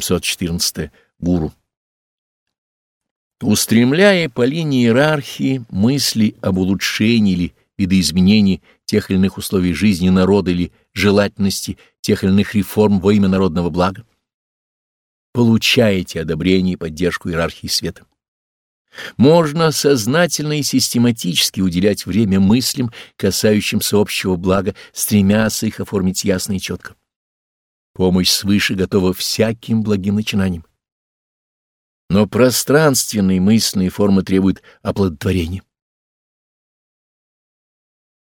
714. Гуру. Устремляя по линии иерархии мысли об улучшении или видоизменении тех или иных условий жизни народа или желательности тех или иных реформ во имя народного блага, получаете одобрение и поддержку иерархии света. Можно сознательно и систематически уделять время мыслям, касающимся общего блага, стремясь их оформить ясно и четко. Помощь свыше готова всяким благим начинаниям. Но пространственные мысленные формы требуют оплодотворения.